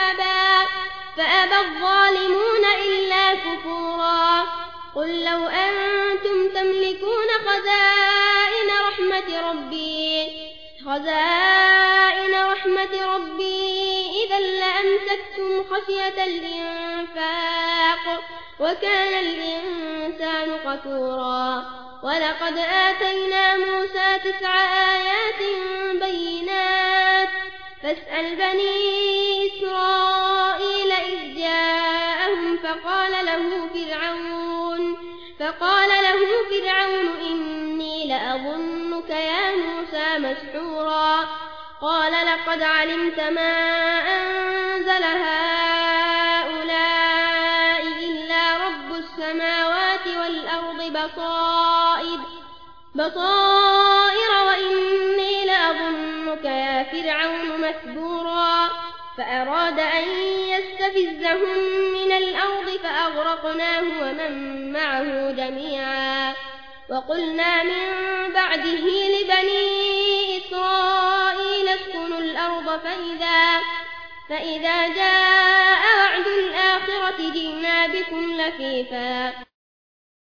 فأبى, فأبى الظالمون إلا كفورا. قل لو أنتم تملكون خزائن رحمة ربي خزائن رحمة ربي إذا لأمسكتم خشية الإنفاق وكان الإنسان قتورا. ولقد آتينا موسى تسع آيات بينات فاسأل بني إسرائيل إذ جاءهم فقال له فرعون فقال له فرعون إني لأظنك يا موسى مسحورا. قال لقد علمت ما أنزل هؤلاء إلا رب السماوات والأرض بصائر بصائر وإني لأظنك يا فرعون مسبورا. فأراد أن يستفزهم من الأرض فأغرقناه ومن معه جميعا. وقلنا من بعده لبني إسرائيل اسكنوا الأرض فإذا, فإذا جاء وعد الآخرة جئنا بكم لفيفا.